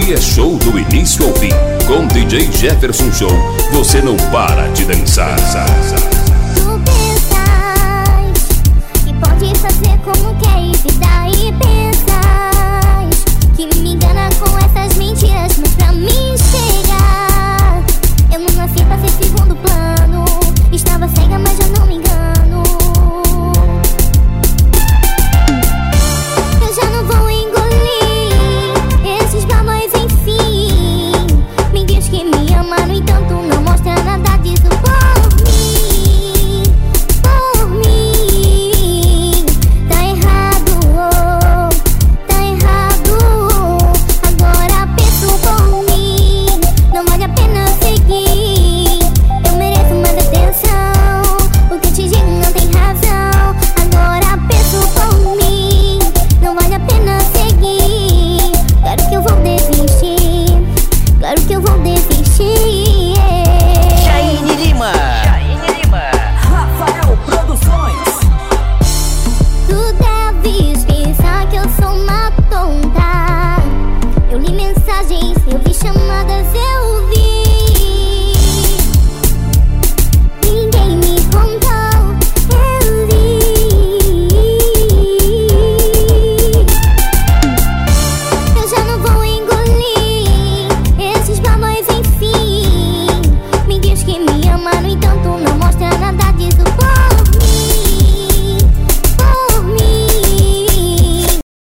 Dia show do início ao fim. Com DJ Jefferson Show, você não para de dançar. Tu pensas que pode fazer como quer e se dá. E pensas que me engana com essas mentiras, mas pra mim busy,